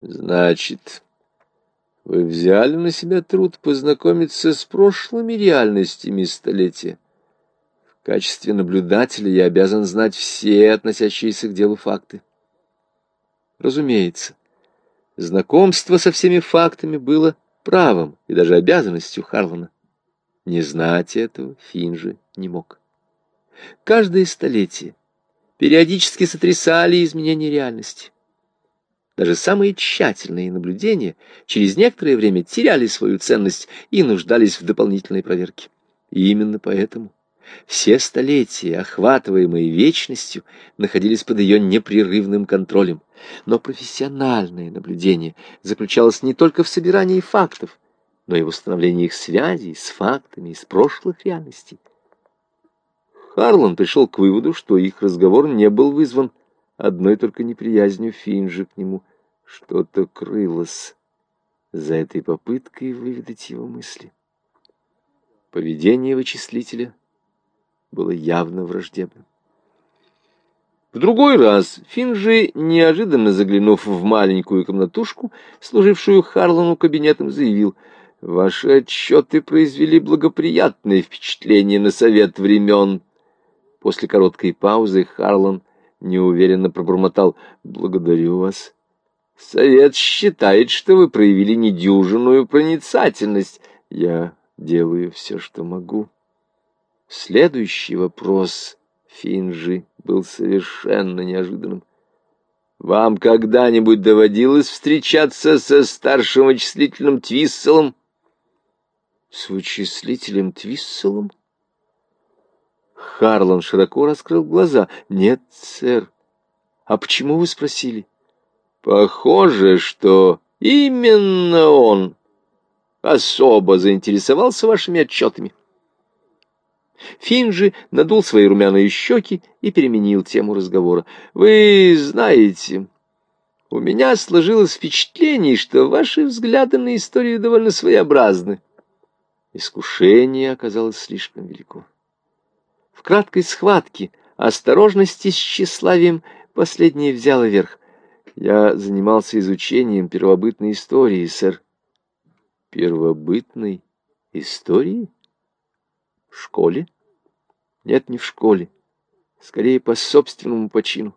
Значит, вы взяли на себя труд познакомиться с прошлыми реальностями столетия. В качестве наблюдателя я обязан знать все относящиеся к делу факты. Разумеется, знакомство со всеми фактами было правом и даже обязанностью Харлана. Не знать этого Финжи не мог. Каждое столетие периодически сотрясали изменения реальности. Даже самые тщательные наблюдения через некоторое время теряли свою ценность и нуждались в дополнительной проверке. И именно поэтому все столетия, охватываемые вечностью, находились под ее непрерывным контролем. Но профессиональное наблюдение заключалось не только в собирании фактов, но и в установлении их связей с фактами из прошлых реальностей. Харлан пришел к выводу, что их разговор не был вызван одной только неприязнью Финджи к нему. Что-то крылось за этой попыткой выведать его мысли. Поведение вычислителя было явно враждебным. В другой раз Финджи, неожиданно заглянув в маленькую комнатушку, служившую Харлану кабинетом, заявил, «Ваши отчеты произвели благоприятное впечатление на совет времен». После короткой паузы Харлан неуверенно пробормотал, «Благодарю вас». Совет считает, что вы проявили недюжинную проницательность. Я делаю все, что могу. Следующий вопрос Финджи был совершенно неожиданным. Вам когда-нибудь доводилось встречаться со старшим вычислителем Твисселом? С вычислителем Твисселом? Харлан широко раскрыл глаза. Нет, сэр. А почему вы спросили? Похоже, что именно он особо заинтересовался вашими отчетами. Финджи надул свои румяные щеки и переменил тему разговора. «Вы знаете, у меня сложилось впечатление, что ваши взгляды на историю довольно своеобразны». Искушение оказалось слишком велико. В краткой схватке осторожности с тщеславием последнее взяло верх. Я занимался изучением первобытной истории, сэр. Первобытной истории? В школе? Нет, не в школе. Скорее, по собственному почину.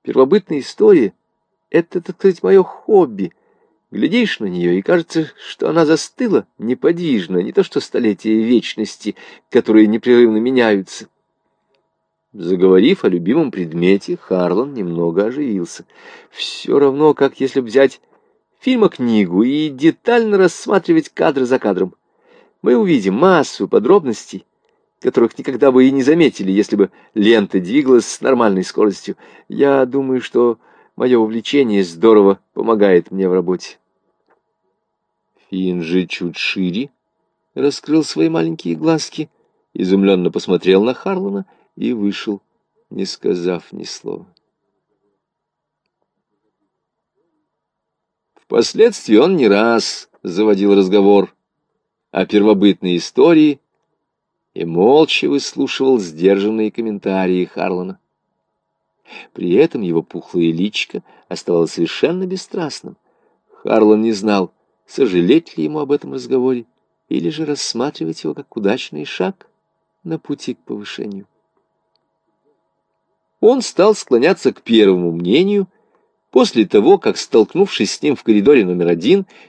Первобытная история — это, так сказать, мое хобби. Глядишь на нее, и кажется, что она застыла неподвижно, не то что столетия вечности, которые непрерывно меняются. Заговорив о любимом предмете, Харлан немного оживился. Все равно, как если взять фильма-книгу и детально рассматривать кадр за кадром. Мы увидим массу подробностей, которых никогда бы и не заметили, если бы лента двигалась с нормальной скоростью. Я думаю, что мое увлечение здорово помогает мне в работе. Финн же чуть шире раскрыл свои маленькие глазки, изумленно посмотрел на Харлана и вышел, не сказав ни слова. Впоследствии он не раз заводил разговор о первобытной истории и молча выслушивал сдержанные комментарии Харлана. При этом его пухлое личико оставалось совершенно бесстрастным. Харлан не знал, сожалеть ли ему об этом разговоре или же рассматривать его как удачный шаг на пути к повышению. Он стал склоняться к первому мнению, после того, как, столкнувшись с ним в коридоре номер один,